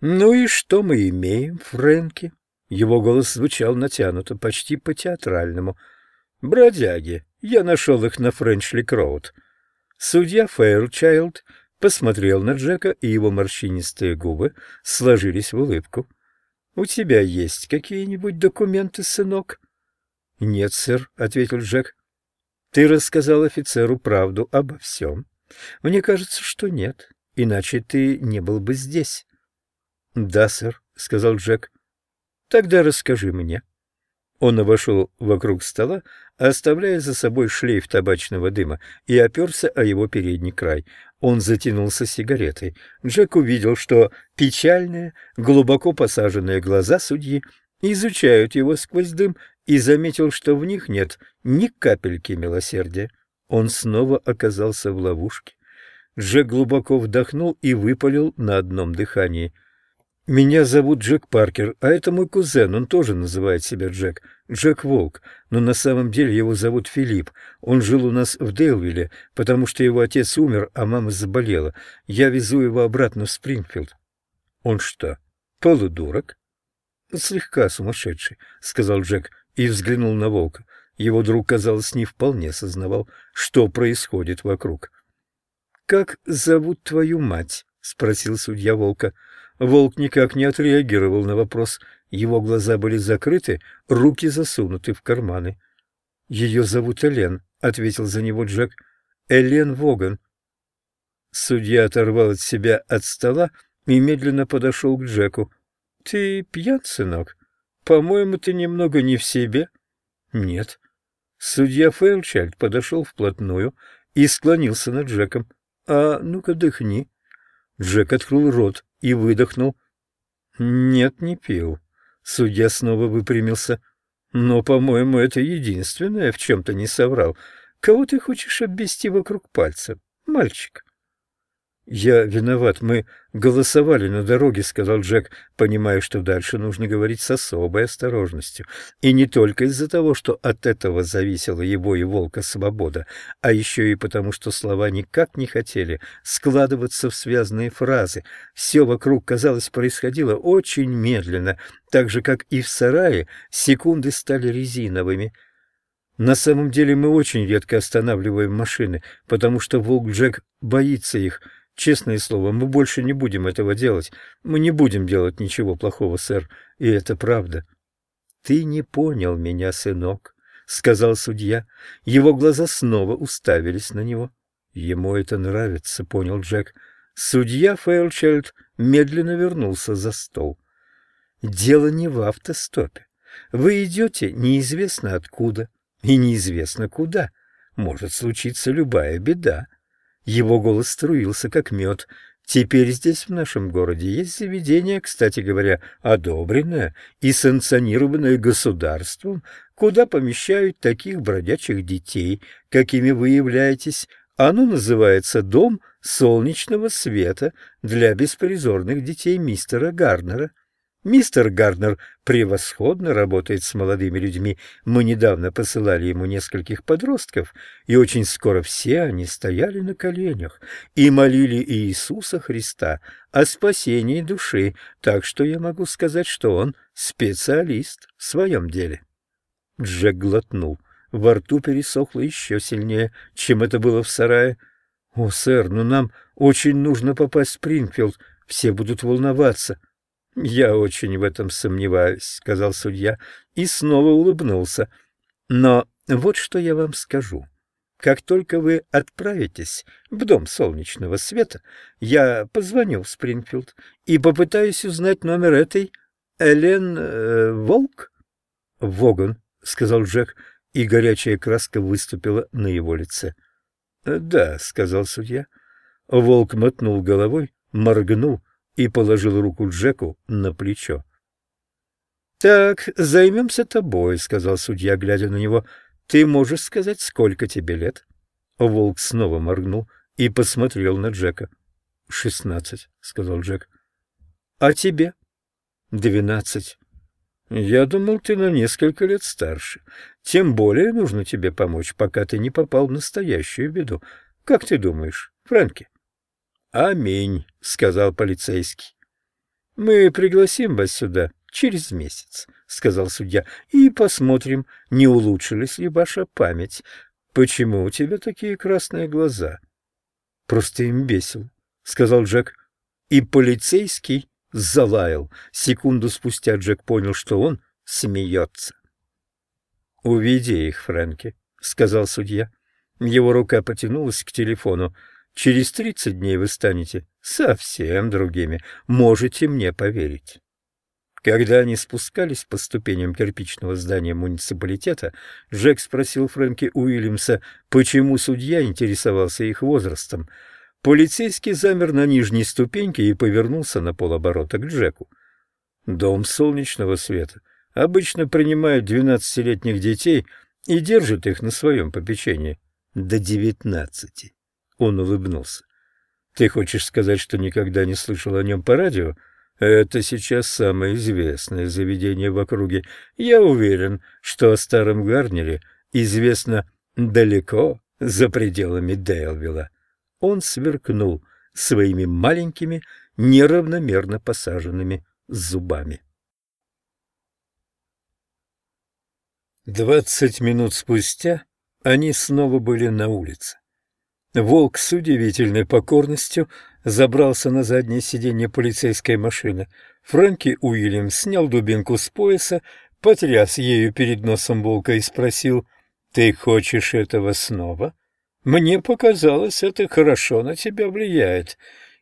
Ну и что мы имеем, Фрэнки? Его голос звучал натянуто, почти по-театральному. Бродяги. Я нашел их на Френчли-Кроуд. Судья Фэйрчайлд посмотрел на Джека, и его морщинистые губы сложились в улыбку. «У тебя есть какие-нибудь документы, сынок?» «Нет, сэр», — ответил Джек. «Ты рассказал офицеру правду обо всем?» «Мне кажется, что нет, иначе ты не был бы здесь». «Да, сэр», — сказал Джек. «Тогда расскажи мне». Он обошел вокруг стола, оставляя за собой шлейф табачного дыма, и оперся о его передний край. Он затянулся сигаретой. Джек увидел, что печальные, глубоко посаженные глаза судьи изучают его сквозь дым, и заметил, что в них нет ни капельки милосердия. Он снова оказался в ловушке. Джек глубоко вдохнул и выпалил на одном дыхании — «Меня зовут Джек Паркер, а это мой кузен, он тоже называет себя Джек, Джек Волк, но на самом деле его зовут Филипп. Он жил у нас в Дейлвилле, потому что его отец умер, а мама заболела. Я везу его обратно в Спрингфилд». «Он что, полудурок?» «Слегка сумасшедший», — сказал Джек и взглянул на Волка. Его друг, казалось, не вполне сознавал, что происходит вокруг. «Как зовут твою мать?» — спросил судья Волка. Волк никак не отреагировал на вопрос. Его глаза были закрыты, руки засунуты в карманы. «Ее зовут Элен», — ответил за него Джек. «Элен Воган». Судья оторвал от себя от стола и медленно подошел к Джеку. «Ты пьян, сынок? По-моему, ты немного не в себе». «Нет». Судья Фейлчальд подошел вплотную и склонился над Джеком. «А ну-ка дыхни». Джек открыл рот и выдохнул. «Нет, не пил». Судья снова выпрямился. «Но, по-моему, это единственное, в чем то не соврал. Кого ты хочешь обвести вокруг пальца, мальчик?» «Я виноват. Мы голосовали на дороге», — сказал Джек, понимая, что дальше нужно говорить с особой осторожностью. И не только из-за того, что от этого зависела его и волка свобода, а еще и потому, что слова никак не хотели складываться в связанные фразы. Все вокруг, казалось, происходило очень медленно, так же, как и в сарае секунды стали резиновыми. На самом деле мы очень редко останавливаем машины, потому что волк Джек боится их — Честное слово, мы больше не будем этого делать. Мы не будем делать ничего плохого, сэр, и это правда. Ты не понял меня, сынок, сказал судья. Его глаза снова уставились на него. Ему это нравится, понял Джек. Судья Фейлчельд медленно вернулся за стол. Дело не в автостопе. Вы идете неизвестно откуда и неизвестно куда. Может случиться любая беда. Его голос струился, как мед. Теперь здесь, в нашем городе, есть заведение, кстати говоря, одобренное и санкционированное государством, куда помещают таких бродячих детей, какими вы являетесь. Оно называется «Дом солнечного света» для беспризорных детей мистера Гарнера. Мистер Гарднер превосходно работает с молодыми людьми. Мы недавно посылали ему нескольких подростков, и очень скоро все они стояли на коленях и молили Иисуса Христа о спасении души, так что я могу сказать, что он специалист в своем деле. Джек глотнул. Во рту пересохло еще сильнее, чем это было в сарае. «О, сэр, ну нам очень нужно попасть в Спрингфилд. Все будут волноваться». «Я очень в этом сомневаюсь», — сказал судья и снова улыбнулся. «Но вот что я вам скажу. Как только вы отправитесь в Дом Солнечного Света, я позвоню в Спрингфилд и попытаюсь узнать номер этой Элен э, Волк?» «Воган», — сказал Джек, и горячая краска выступила на его лице. «Да», — сказал судья. Волк мотнул головой, моргнул и положил руку Джеку на плечо. «Так, займемся тобой», — сказал судья, глядя на него. «Ты можешь сказать, сколько тебе лет?» Волк снова моргнул и посмотрел на Джека. «Шестнадцать», — сказал Джек. «А тебе?» «Двенадцать». «Я думал, ты на несколько лет старше. Тем более нужно тебе помочь, пока ты не попал в настоящую беду. Как ты думаешь, Фрэнки?» «Аминь», — сказал полицейский. Мы пригласим вас сюда через месяц, — сказал судья, — и посмотрим, не улучшилась ли ваша память. Почему у тебя такие красные глаза? — Просто им весело, — сказал Джек. И полицейский залаял. Секунду спустя Джек понял, что он смеется. — Уведи их, Фрэнки, — сказал судья. Его рука потянулась к телефону. Через тридцать дней вы станете совсем другими. Можете мне поверить. Когда они спускались по ступеням кирпичного здания муниципалитета, Джек спросил Фрэнки Уильямса, почему судья интересовался их возрастом. Полицейский замер на нижней ступеньке и повернулся на полоборота к Джеку. Дом солнечного света обычно принимает двенадцатилетних детей и держит их на своем попечении до девятнадцати. Он улыбнулся. «Ты хочешь сказать, что никогда не слышал о нем по радио? Это сейчас самое известное заведение в округе. Я уверен, что о старом Гарнере известно далеко за пределами Дейлвилла». Он сверкнул своими маленькими, неравномерно посаженными зубами. Двадцать минут спустя они снова были на улице. Волк с удивительной покорностью забрался на заднее сиденье полицейской машины. Фрэнки Уильямс снял дубинку с пояса, потряс ею перед носом волка и спросил, «Ты хочешь этого снова? Мне показалось, это хорошо на тебя влияет».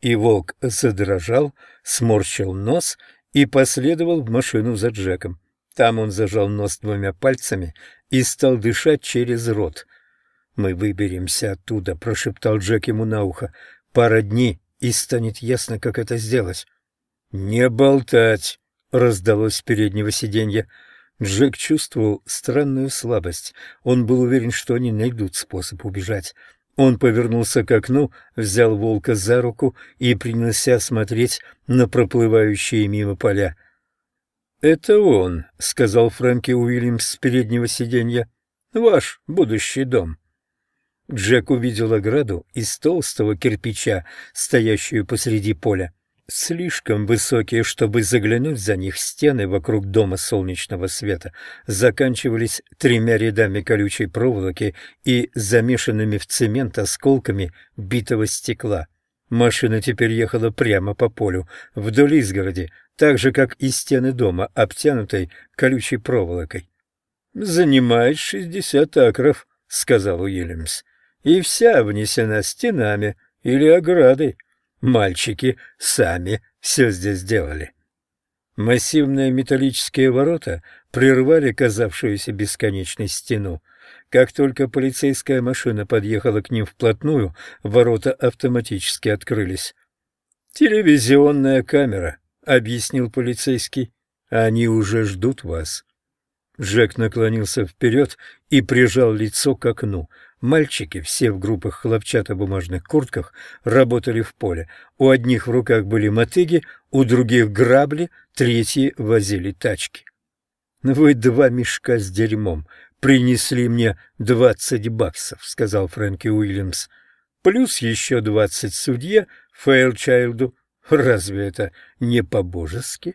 И волк задрожал, сморщил нос и последовал в машину за Джеком. Там он зажал нос двумя пальцами и стал дышать через рот — «Мы выберемся оттуда», — прошептал Джек ему на ухо. «Пара дней, и станет ясно, как это сделать». «Не болтать!» — раздалось с переднего сиденья. Джек чувствовал странную слабость. Он был уверен, что они найдут способ убежать. Он повернулся к окну, взял волка за руку и принялся смотреть на проплывающие мимо поля. «Это он», — сказал Фрэнки Уильямс с переднего сиденья. «Ваш будущий дом». Джек увидел ограду из толстого кирпича, стоящую посреди поля. Слишком высокие, чтобы заглянуть за них, стены вокруг дома солнечного света заканчивались тремя рядами колючей проволоки и замешанными в цемент осколками битого стекла. Машина теперь ехала прямо по полю, вдоль изгороди, так же, как и стены дома, обтянутой колючей проволокой. «Занимает шестьдесят акров», — сказал Уильямс и вся внесена стенами или оградой. Мальчики сами все здесь делали. Массивные металлические ворота прервали казавшуюся бесконечной стену. Как только полицейская машина подъехала к ним вплотную, ворота автоматически открылись. «Телевизионная камера», — объяснил полицейский. «Они уже ждут вас». Джек наклонился вперед и прижал лицо к окну. Мальчики, все в группах хлопчатобумажных куртках, работали в поле. У одних в руках были мотыги, у других грабли, третьи возили тачки. «Вы два мешка с дерьмом принесли мне двадцать баксов», — сказал Фрэнки Уильямс. «Плюс еще двадцать судье Фейлчайлду. Разве это не по-божески?»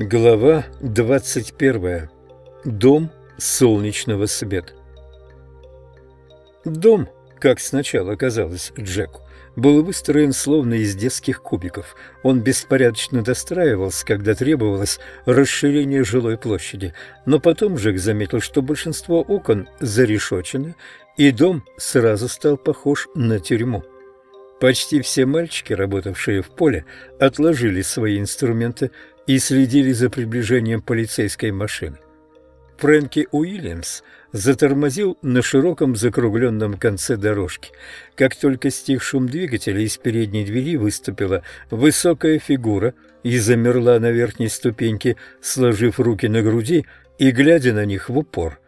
Глава 21. Дом солнечного света. Дом, как сначала казалось Джеку, был выстроен словно из детских кубиков. Он беспорядочно достраивался, когда требовалось расширение жилой площади. Но потом Джек заметил, что большинство окон зарешочены, и дом сразу стал похож на тюрьму. Почти все мальчики, работавшие в поле, отложили свои инструменты и следили за приближением полицейской машины. Фрэнки Уильямс затормозил на широком закругленном конце дорожки. Как только стих шум двигателя, из передней двери выступила высокая фигура и замерла на верхней ступеньке, сложив руки на груди и глядя на них в упор.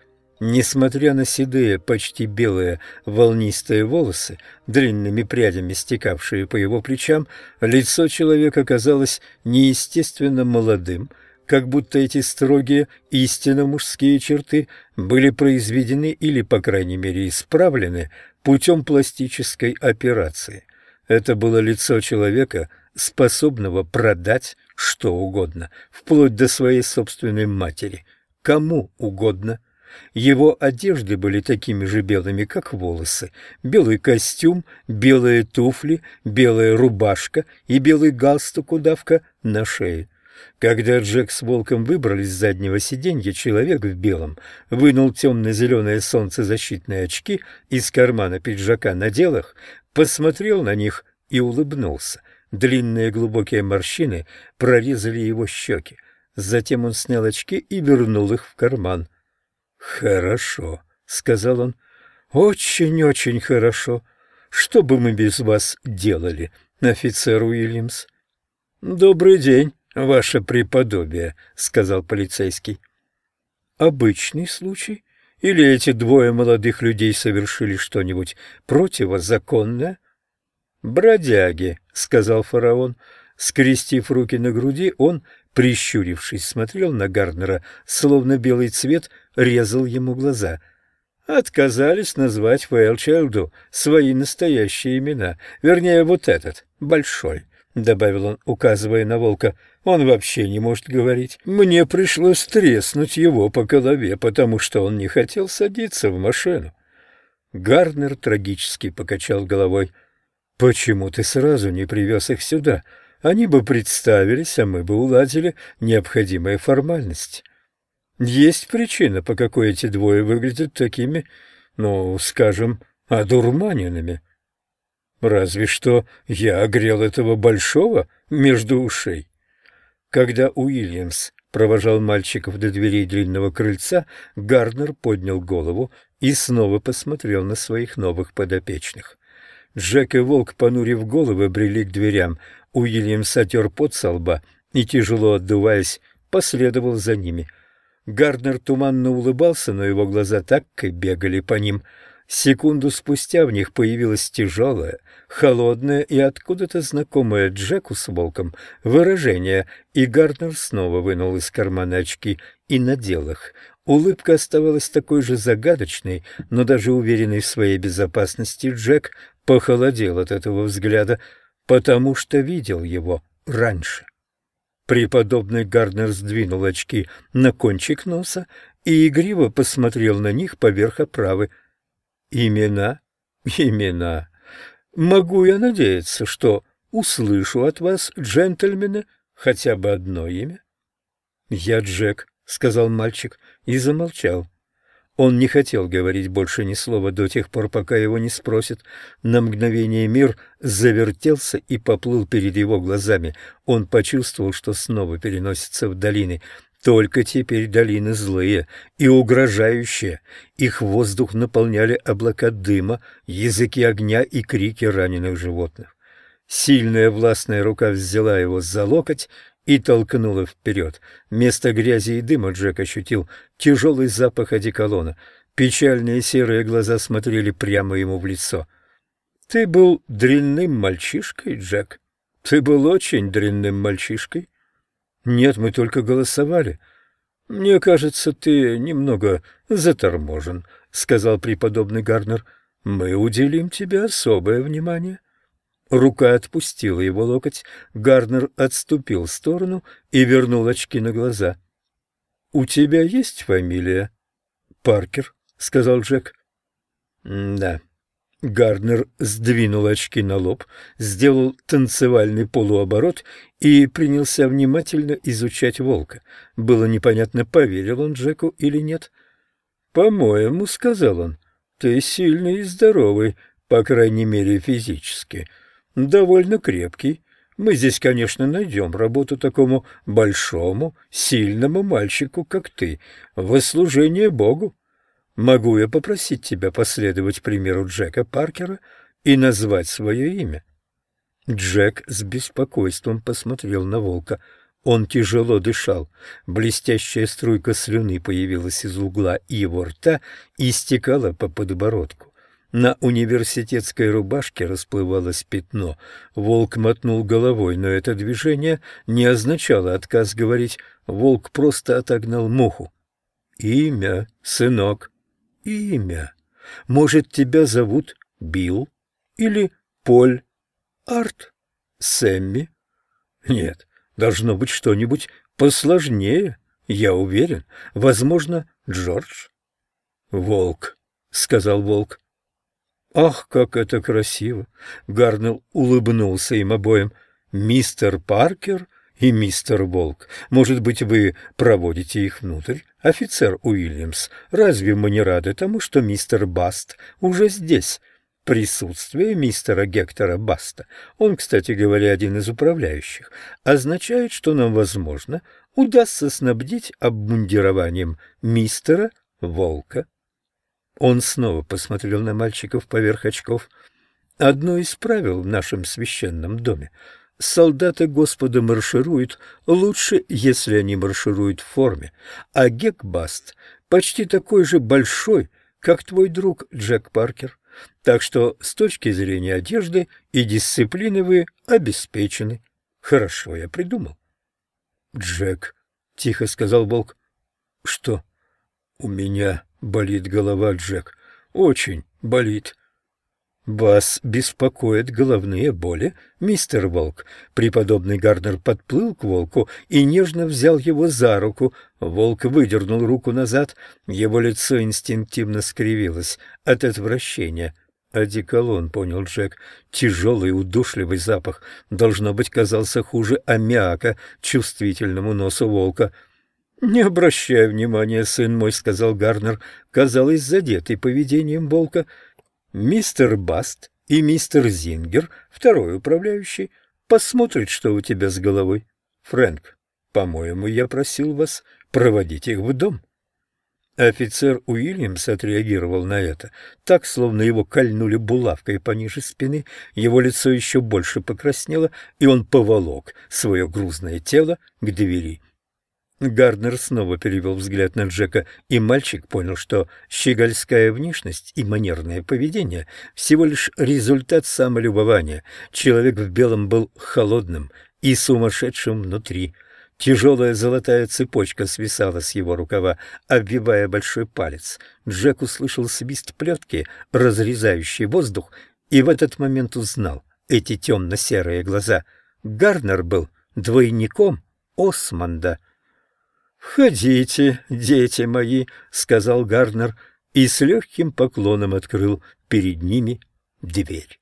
Несмотря на седые, почти белые волнистые волосы, длинными прядями стекавшие по его плечам, лицо человека казалось неестественно молодым, как будто эти строгие, истинно мужские черты были произведены или, по крайней мере, исправлены путем пластической операции. Это было лицо человека, способного продать что угодно, вплоть до своей собственной матери, кому угодно – его одежды были такими же белыми, как волосы. Белый костюм, белые туфли, белая рубашка и белый галстук-удавка на шее. Когда Джек с волком выбрались с заднего сиденья, человек в белом вынул темно-зеленые солнцезащитные очки из кармана пиджака на делах, посмотрел на них и улыбнулся. Длинные глубокие морщины прорезали его щеки. Затем он снял очки и вернул их в карман. «Хорошо», — сказал он. «Очень-очень хорошо. Что бы мы без вас делали, офицер Уильямс?» «Добрый день, ваше преподобие», — сказал полицейский. «Обычный случай? Или эти двое молодых людей совершили что-нибудь противозаконное?» «Бродяги», — сказал фараон. Скрестив руки на груди, он, прищурившись, смотрел на Гарднера, словно белый цвет резал ему глаза. Отказались назвать Фейлчелду свои настоящие имена, вернее, вот этот, большой. — добавил он, указывая на волка. «Он вообще не может говорить. Мне пришлось треснуть его по голове, потому что он не хотел садиться в машину». Гарнер трагически покачал головой. «Почему ты сразу не привез их сюда? Они бы представились, а мы бы уладили необходимые формальности». Есть причина, по какой эти двое выглядят такими, ну, скажем, одурманенными. Разве что я огрел этого большого между ушей. Когда Уильямс провожал мальчиков до дверей длинного крыльца, Гарднер поднял голову и снова посмотрел на своих новых подопечных. Джек и Волк, понурив головы, брели к дверям. Уильямс отер пот со лба и, тяжело отдуваясь, последовал за ними — Гарднер туманно улыбался, но его глаза так и бегали по ним. Секунду спустя в них появилось тяжелое, холодное и откуда-то знакомое Джеку с волком выражение, и Гарднер снова вынул из кармана очки и надел их. Улыбка оставалась такой же загадочной, но даже уверенный в своей безопасности Джек похолодел от этого взгляда, потому что видел его раньше. Преподобный Гарднер сдвинул очки на кончик носа и игриво посмотрел на них поверх оправы. «Имена? Имена. Могу я надеяться, что услышу от вас, джентльмены, хотя бы одно имя?» «Я Джек», — сказал мальчик и замолчал. Он не хотел говорить больше ни слова до тех пор, пока его не спросят. На мгновение мир завертелся и поплыл перед его глазами. Он почувствовал, что снова переносится в долины. Только теперь долины злые и угрожающие. Их воздух наполняли облака дыма, языки огня и крики раненых животных. Сильная властная рука взяла его за локоть и толкнула вперед. Вместо грязи и дыма Джек ощутил тяжелый запах одеколона. Печальные серые глаза смотрели прямо ему в лицо. «Ты был дрянным мальчишкой, Джек? Ты был очень дрянным мальчишкой?» «Нет, мы только голосовали». «Мне кажется, ты немного заторможен», — сказал преподобный Гарнер. «Мы уделим тебе особое внимание». Рука отпустила его локоть, Гарнер отступил в сторону и вернул очки на глаза. — У тебя есть фамилия? — Паркер, — сказал Джек. — Да. Гарднер сдвинул очки на лоб, сделал танцевальный полуоборот и принялся внимательно изучать волка. Было непонятно, поверил он Джеку или нет. «По-моему, — сказал он, — ты сильный и здоровый, по крайней мере, физически довольно крепкий. Мы здесь, конечно, найдем работу такому большому, сильному мальчику, как ты, во служение Богу. Могу я попросить тебя последовать примеру Джека Паркера и назвать свое имя?» Джек с беспокойством посмотрел на волка. Он тяжело дышал. Блестящая струйка слюны появилась из угла его рта и стекала по подбородку. На университетской рубашке расплывалось пятно. Волк мотнул головой, но это движение не означало отказ говорить. Волк просто отогнал муху. «Имя, сынок, имя. Может, тебя зовут Билл или Поль Арт? Сэмми? Нет, должно быть что-нибудь посложнее, я уверен. Возможно, Джордж?» «Волк», — сказал волк. «Ах, как это красиво!» — Гарнелл улыбнулся им обоим. «Мистер Паркер и мистер Волк. Может быть, вы проводите их внутрь? Офицер Уильямс, разве мы не рады тому, что мистер Баст уже здесь?» Присутствие мистера Гектора Баста, он, кстати говоря, один из управляющих, означает, что нам, возможно, удастся снабдить обмундированием мистера Волка. Он снова посмотрел на мальчиков поверх очков. «Одно из правил в нашем священном доме. Солдаты Господа маршируют лучше, если они маршируют в форме, а Гекбаст почти такой же большой, как твой друг Джек Паркер. Так что с точки зрения одежды и дисциплины вы обеспечены. Хорошо, я придумал». «Джек», — тихо сказал Волк. «Что?» «У меня Болит голова, Джек. Очень болит. Вас беспокоят головные боли, мистер Волк. Преподобный Гарднер подплыл к волку и нежно взял его за руку. Волк выдернул руку назад, его лицо инстинктивно скривилось от отвращения. «Одеколон», — понял Джек, — тяжелый удушливый запах, должно быть, казался хуже аммиака чувствительному носу волка — «Не обращай внимания, сын мой», — сказал Гарнер, казалось, задетый поведением волка. «Мистер Баст и мистер Зингер, второй управляющий, посмотрят, что у тебя с головой. Фрэнк, по-моему, я просил вас проводить их в дом». Офицер Уильямс отреагировал на это, так, словно его кольнули булавкой пониже спины, его лицо еще больше покраснело, и он поволок свое грузное тело к двери. Гарднер снова перевел взгляд на Джека, и мальчик понял, что щегольская внешность и манерное поведение — всего лишь результат самолюбования. Человек в белом был холодным и сумасшедшим внутри. Тяжелая золотая цепочка свисала с его рукава, обвивая большой палец. Джек услышал свист плетки, разрезающий воздух, и в этот момент узнал эти темно-серые глаза. Гарднер был двойником Османда — «Входите, дети мои», — сказал Гарднер и с легким поклоном открыл перед ними дверь.